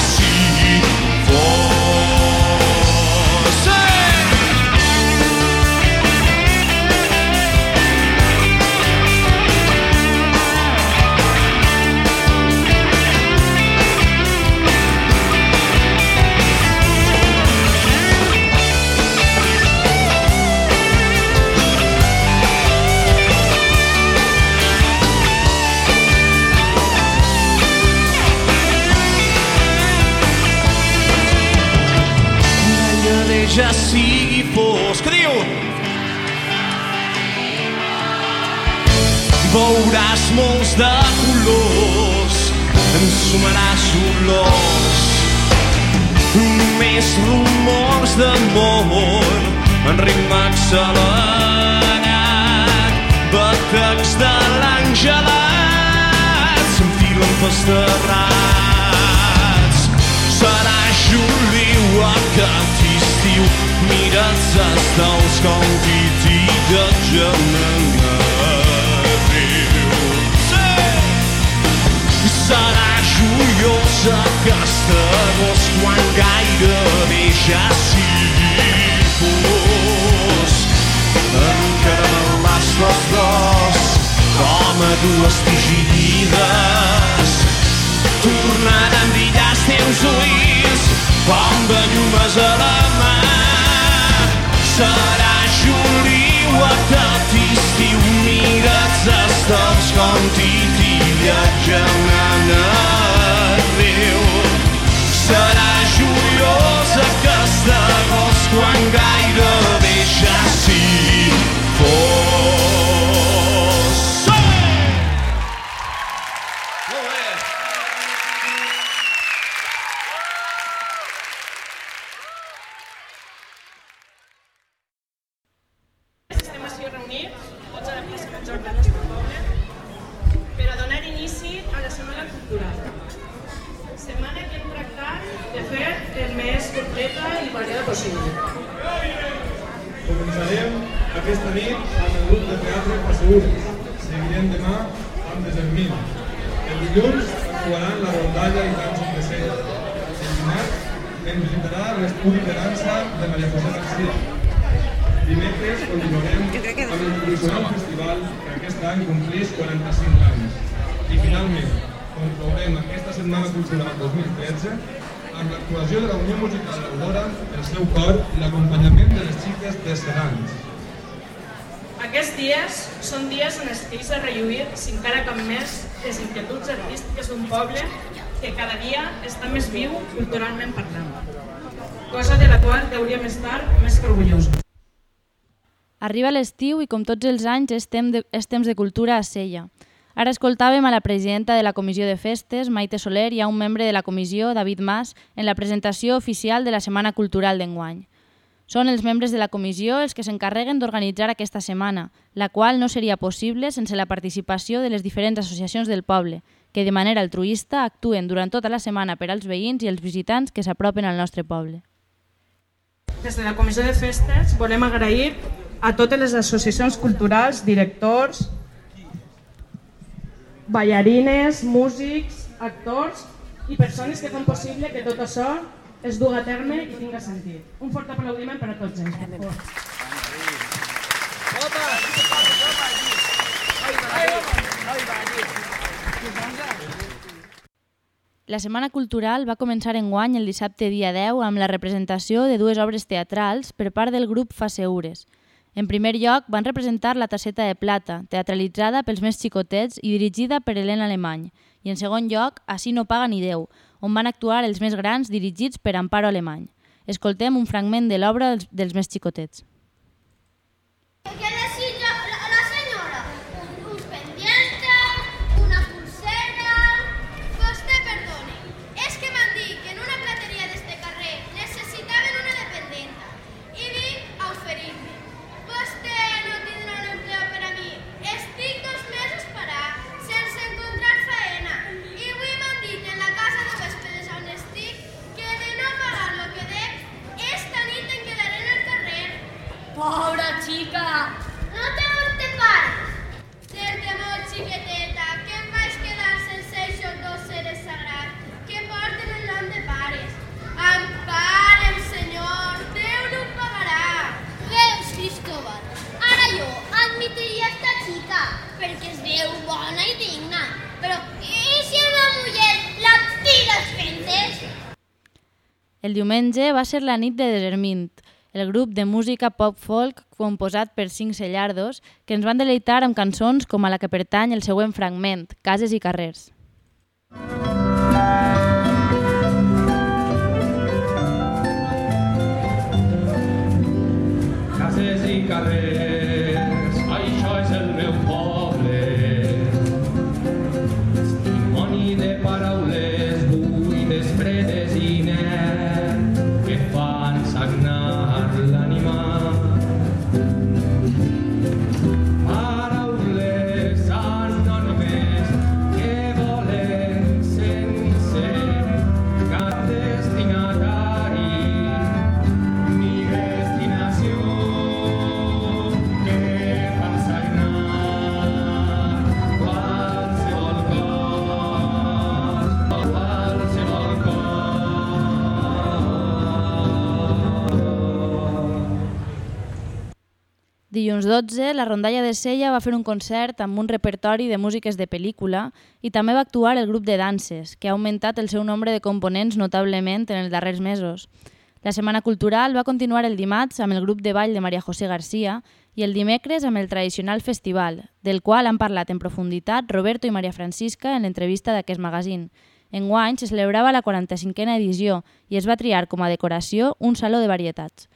culturalment parlant. Cosa de la qual hauríem estar més que orgullosos. Arriba l'estiu i com tots els anys és temps de, és temps de cultura a Sella. Ara escoltàvem a la presidenta de la Comissió de Festes, Maite Soler, i a un membre de la comissió, David Mas, en la presentació oficial de la Setmana Cultural d'enguany. Són els membres de la comissió els que s'encarreguen d'organitzar aquesta setmana, la qual no seria possible sense la participació de les diferents associacions del poble, que de manera altruista actuen durant tota la setmana per als veïns i els visitants que s'apropen al nostre poble. Des de la Comissió de Festes volem agrair a totes les associacions culturals, directors, ballarines, músics, actors i persones que fan possible que tot això es dugui a terme i tinga sentit. Un fort aplaudiment per a tots ells. Per favor. La Setmana Cultural va començar en guany el dissabte dia 10 amb la representació de dues obres teatrals per part del grup Faseures. En primer lloc, van representar La Tasseta de Plata, teatralitzada pels més xicotets i dirigida per Helena Alemany. I en segon lloc, Així no paga ni Déu, on van actuar els més grans dirigits per Amparo Alemany. Escoltem un fragment de l'obra dels, dels més xicotets. ¿Qué El diumenge va ser la nit de Desermint, el grup de música pop-folk composat per cinc cellardos que ens van deleitar amb cançons com a la que pertany el següent fragment, Cases i carrers. Cases Dilluns 12, la rondalla de Sella va fer un concert amb un repertori de músiques de pel·lícula i també va actuar el grup de danses, que ha augmentat el seu nombre de components notablement en els darrers mesos. La Setmana Cultural va continuar el dimarts amb el grup de ball de Maria José Garcia i el dimecres amb el tradicional festival, del qual han parlat en profunditat Roberto i Maria Francisca en l'entrevista d'aquest magazín. Enguany se celebrava la 45a edició i es va triar com a decoració un saló de varietats.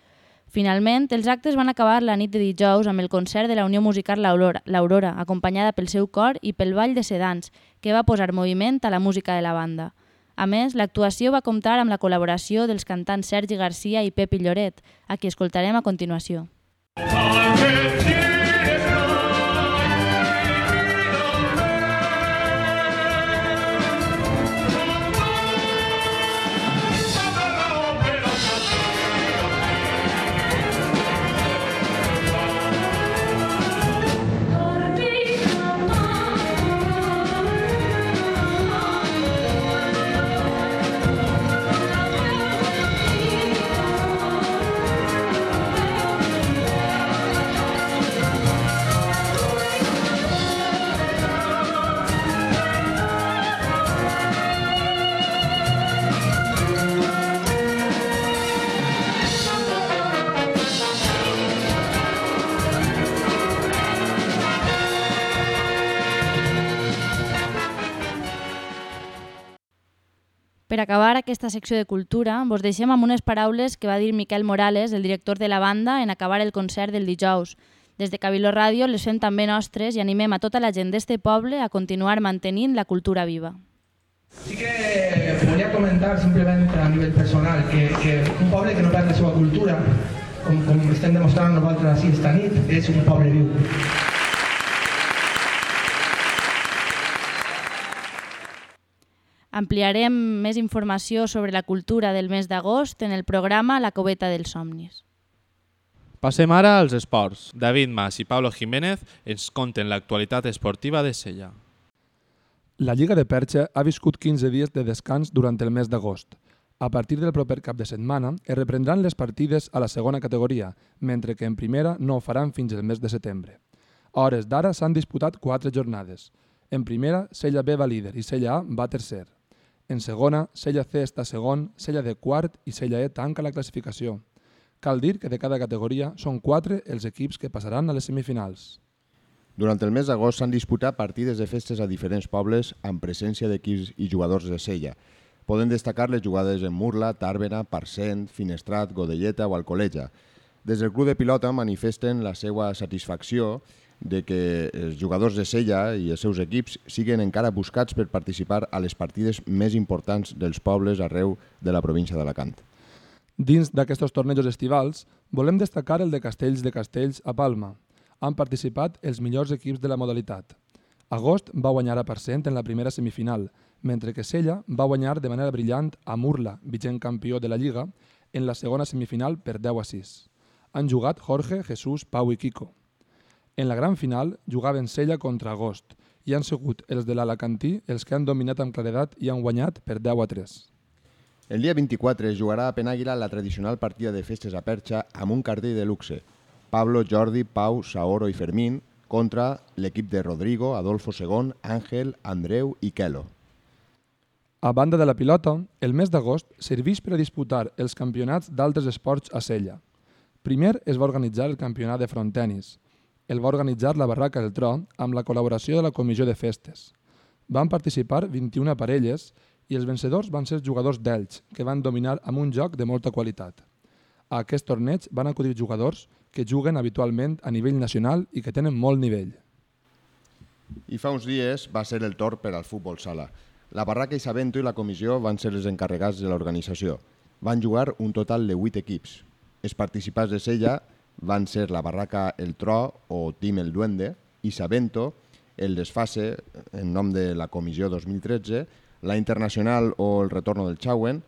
Finalment, els actes van acabar la nit de dijous amb el concert de la Unió Musical L'Aurora, acompanyada pel seu cor i pel ball de sedans, que va posar moviment a la música de la banda. A més, l'actuació va comptar amb la col·laboració dels cantants Sergi Garcia i Pepi Lloret, a qui escoltarem a continuació. Per acabar aquesta secció de cultura, vos deixem amb unes paraules que va dir Miquel Morales, el director de la banda, en acabar el concert del dijous. Des de Cabiló Ràdio les fem també nostres i animem a tota la gent d'este poble a continuar mantenint la cultura viva. Sí que volia comentar simplement a nivell personal que, que un poble que no perd la seva cultura, com, com estem demostrant nosaltres esta nit, és un poble viu. Ampliarem més informació sobre la cultura del mes d'agost en el programa La Coveta dels Somnis. Passem ara als esports. David Mas i Pablo Jiménez ens conten l'actualitat esportiva de Sella. La Lliga de Perxa ha viscut 15 dies de descans durant el mes d'agost. A partir del proper cap de setmana es reprendran les partides a la segona categoria, mentre que en primera no ho faran fins al mes de setembre. A hores d'ara s'han disputat quatre jornades. En primera, Sella B va líder i Sella A va tercer. En segona, Sella C està segon, Sella D quart i Sella E tanca la classificació. Cal dir que de cada categoria són quatre els equips que passaran a les semifinals. Durant el mes d'agost s'han disputat partides de festes a diferents pobles amb presència d'equips i jugadors de Sella. Poden destacar les jugades en Murla, Tàrbena, Parcent, Finestrat, Godelleta o Alcoleja. Des del club de pilota manifesten la seva satisfacció de que els jugadors de Sella i els seus equips siguen encara buscats per participar a les partides més importants dels pobles arreu de la província d'Alacant. Dins d'aquests tornejos estivals, volem destacar el de Castells de Castells a Palma. Han participat els millors equips de la modalitat. Agost va guanyar a Parcent en la primera semifinal, mentre que Sella va guanyar de manera brillant a Murla, vigent campió de la Lliga, en la segona semifinal per 10 a 6. Han jugat Jorge, Jesús, Pau i Kiko. En la gran final jugaven Sella contra Agost i han sigut els de l'Alacantí els que han dominat amb claredat i han guanyat per 10 a 3. El dia 24 es jugarà a Penàguila la tradicional partida de festes a Perxa amb un cartell de luxe. Pablo, Jordi, Pau, Saoro i Fermín contra l'equip de Rodrigo, Adolfo II, Àngel, Andreu i Kelo. A banda de la pilota, el mes d'agost serveix per a disputar els campionats d'altres esports a Sella. Primer es va organitzar el campionat de frontenis. El va organitzar la Barraca del Tro amb la col·laboració de la Comissió de Festes. Van participar 21 parelles i els vencedors van ser jugadors d'Elx, que van dominar amb un joc de molta qualitat. A aquest torneig van acudir jugadors que juguen habitualment a nivell nacional i que tenen molt nivell. I fa uns dies va ser el torn per al futbol sala. La Barraca i Sabento i la comissió van ser els encarregats de l'organització. Van jugar un total de 8 equips. Els participants de Sella van ser la Barraca El Tro o Team El Duende i Sabento, el Desfase, en nom de la comissió 2013, la Internacional o el Retorno del Chauen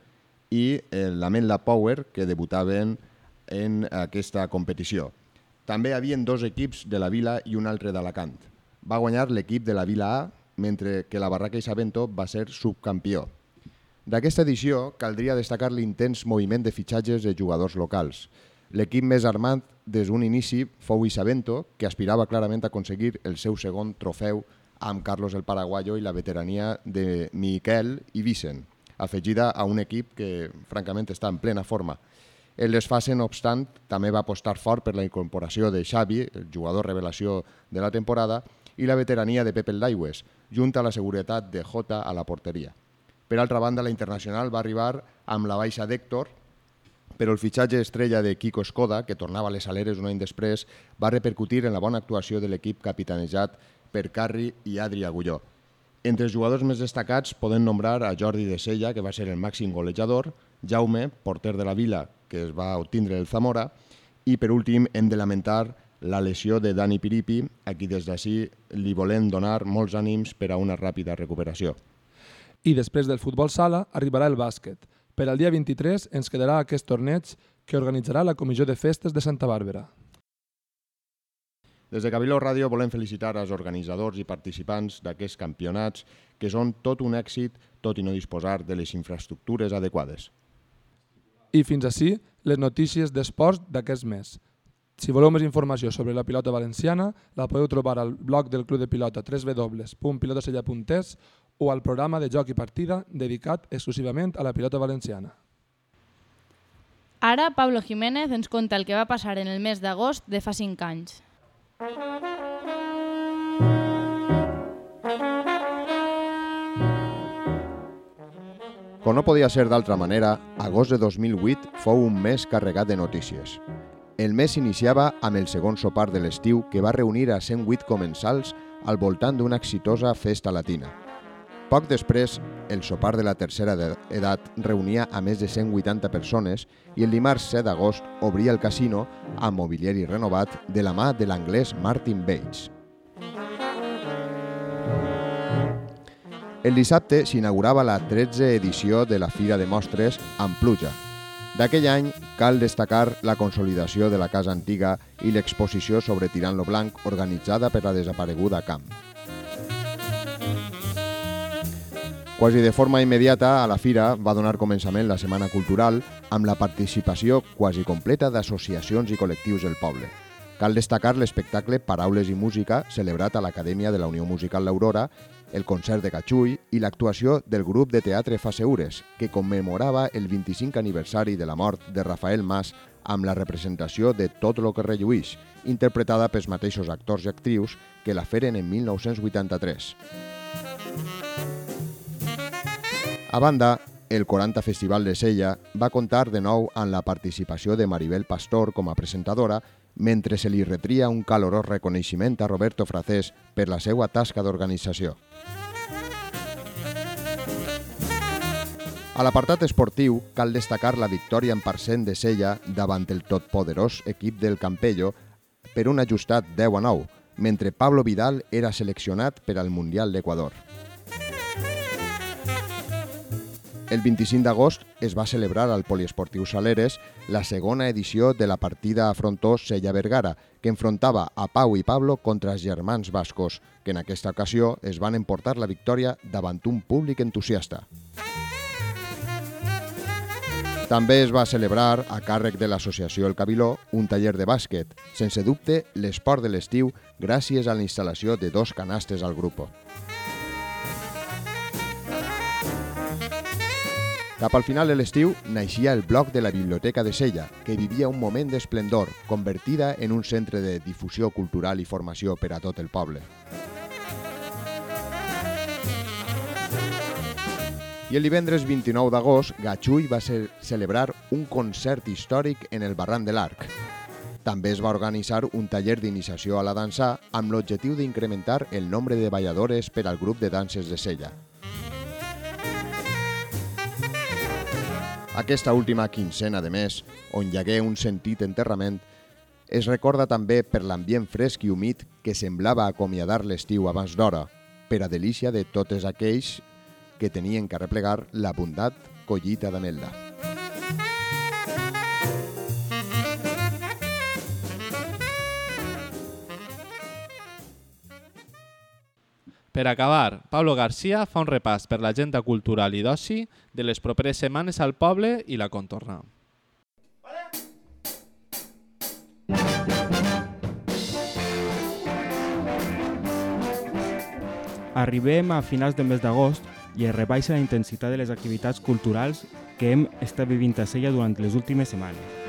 i la Menla Power, que debutaven en aquesta competició. També hi havia dos equips de la Vila i un altre d'Alacant. Va guanyar l'equip de la Vila A, mentre que la Barraca i Sabento va ser subcampió. D'aquesta edició caldria destacar l'intens moviment de fitxatges de jugadors locals. L'equip més armat des d'un inici fou Isabento, que aspirava clarament a aconseguir el seu segon trofeu amb Carlos el Paraguayo i la veterania de Miquel i Vicent, afegida a un equip que francament està en plena forma. El desfase, no obstant, també va apostar fort per la incorporació de Xavi, el jugador revelació de la temporada, i la veterania de Pepe Daigües, junt a la seguretat de Jota a la porteria. Per altra banda, la Internacional va arribar amb la baixa d'Héctor, però el fitxatge estrella de Kiko Skoda, que tornava a les aleres un any després, va repercutir en la bona actuació de l'equip capitanejat per Carri i Adri Agulló. Entre els jugadors més destacats podem nombrar a Jordi de Sella, que va ser el màxim golejador, Jaume, porter de la Vila, que es va obtindre el Zamora, i per últim hem de lamentar la lesió de Dani Piripi, a qui des d'ací li volem donar molts ànims per a una ràpida recuperació. I després del futbol sala arribarà el bàsquet. Per al dia 23 ens quedarà aquest torneig que organitzarà la Comissió de Festes de Santa Bàrbara. Des de Cabiló Ràdio volem felicitar als organitzadors i participants d'aquests campionats que són tot un èxit, tot i no disposar de les infraestructures adequades. I fins així les notícies d'esports d'aquest mes. Si voleu més informació sobre la pilota valenciana, la podeu trobar al blog del Club de Pilota www.pilotacella.es o al programa de joc i partida dedicat exclusivament a la pilota valenciana. Ara, Pablo Jiménez ens conta el que va passar en el mes d'agost de fa 5 anys. Com no podia ser d'altra manera, agost de 2008 fou un mes carregat de notícies. El mes iniciava amb el segon sopar de l'estiu que va reunir a 108 comensals al voltant d'una exitosa festa latina. Poc després, el sopar de la tercera edat reunia a més de 180 persones i el dimarts 7 d'agost obria el casino amb mobiliari renovat de la mà de l'anglès Martin Bates. El dissabte s'inaugurava la 13 edició de la Fira de Mostres amb pluja. D'aquell any cal destacar la consolidació de la casa antiga i l'exposició sobre Tirant lo Blanc organitzada per la desapareguda Camp. Quasi de forma immediata, a la fira va donar començament la Setmana Cultural amb la participació quasi completa d'associacions i col·lectius del poble. Cal destacar l'espectacle Paraules i Música, celebrat a l'Acadèmia de la Unió Musical L'Aurora, el concert de Catxull i l'actuació del grup de teatre Faseures, que commemorava el 25 aniversari de la mort de Rafael Mas amb la representació de Tot lo que relluïx, interpretada pels mateixos actors i actrius que la feren en 1983. A banda, el 40 Festival de Sella va comptar de nou amb la participació de Maribel Pastor com a presentadora, mentre se li retria un calorós reconeixement a Roberto Fracés per la seva tasca d'organització. A l'apartat esportiu, cal destacar la victòria en parcent de Sella davant el totpoderós equip del Campello per un ajustat 10 a 9, mentre Pablo Vidal era seleccionat per al Mundial d'Equador. El 25 d'agost es va celebrar al Poliesportiu Saleres la segona edició de la partida a frontó Sella Vergara, que enfrontava a Pau i Pablo contra els germans bascos, que en aquesta ocasió es van emportar la victòria davant un públic entusiasta. També es va celebrar, a càrrec de l'associació El Cabiló, un taller de bàsquet, sense dubte l'esport de l'estiu gràcies a la instal·lació de dos canastes al grup. Cap al final de l'estiu naixia el bloc de la Biblioteca de Sella, que vivia un moment d'esplendor, convertida en un centre de difusió cultural i formació per a tot el poble. I el divendres 29 d'agost, Gatxull va ce- celebrar un concert històric en el Barran de l'Arc. També es va organitzar un taller d'iniciació a la dansa amb l'objectiu d'incrementar el nombre de balladores per al grup de danses de Sella. Aquesta última quincena de mes, on hi hagué un sentit enterrament, es recorda també per l'ambient fresc i humit que semblava acomiadar l'estiu abans d'hora, per a delícia de totes aquells que tenien que arreplegar l'abundat collita d'amelda. Per acabar, Pablo García fa un repàs per l'agenda cultural i d'oci de les properes setmanes al poble i la contorna. Arribem a finals del mes d'agost i es rebaixa la intensitat de les activitats culturals que hem estat vivint a Sella durant les últimes setmanes.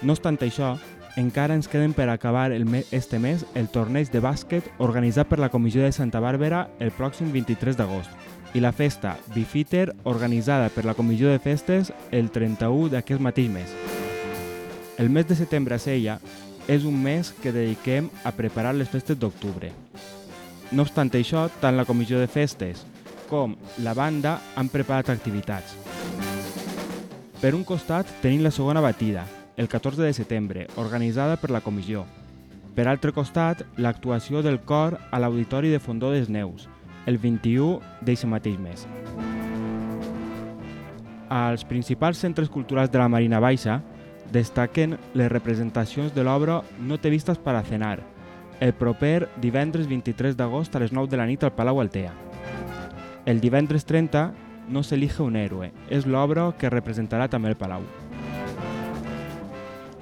No obstant això, encara ens queden per acabar el me este mes el torneig de bàsquet organitzat per la Comissió de Santa Bàrbara el pròxim 23 d'agost i la festa Bifiter organitzada per la Comissió de Festes el 31 d'aquest mateix mes. El mes de setembre a Sella és un mes que dediquem a preparar les festes d'octubre. No obstant això, tant la Comissió de Festes com la banda han preparat activitats. Per un costat tenim la segona batida, el 14 de setembre, organitzada per la comissió. Per altre costat, l'actuació del cor a l'Auditori de Fondó des Neus, el 21 d'eixe mateix mes. Als principals centres culturals de la Marina Baixa destaquen les representacions de l'obra No te vistas para cenar, el proper divendres 23 d'agost a les 9 de la nit al Palau Altea. El divendres 30 no s'elige un héroe, és l'obra que representarà també el Palau.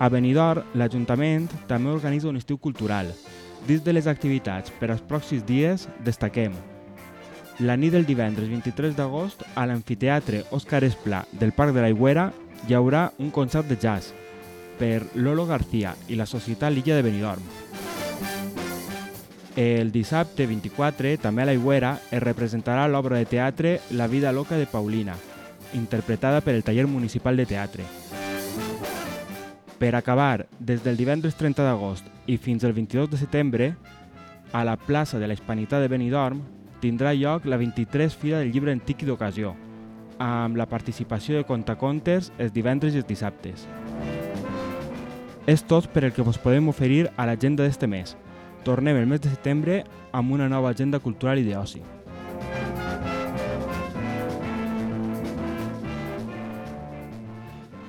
A Benidorm, l'Ajuntament també organitza un estiu cultural. Dins de les activitats per als pròxims dies destaquem la nit del divendres 23 d'agost a l'amfiteatre Òscar Esplà del Parc de l'Aigüera hi haurà un concert de jazz per Lolo García i la Societat L'Illa de Benidorm. El dissabte 24, també a l'Aigüera, es representarà l'obra de teatre La vida loca de Paulina, interpretada per el Taller Municipal de Teatre. Per acabar, des del divendres 30 d'agost i fins al 22 de setembre, a la plaça de la Hispanitat de Benidorm tindrà lloc la 23 Fira del Llibre Antic i d'Ocasió, amb la participació de contacontes els divendres i els dissabtes. És tot per el que vos podem oferir a l'agenda d'este mes. Tornem el mes de setembre amb una nova agenda cultural i d'oci.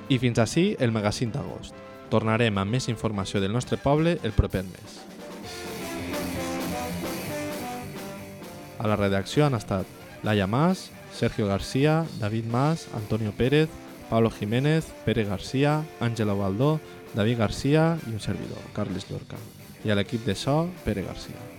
I fins així el magazín d'agost. Tornarem amb més informació del nostre poble el proper mes. A la redacció han estat Laia Mas, Sergio García, David Mas, Antonio Pérez, Pablo Jiménez, Pere García, Àngela Baldó, David García i un servidor, Carles Lorca. I a l'equip de so, Pere García.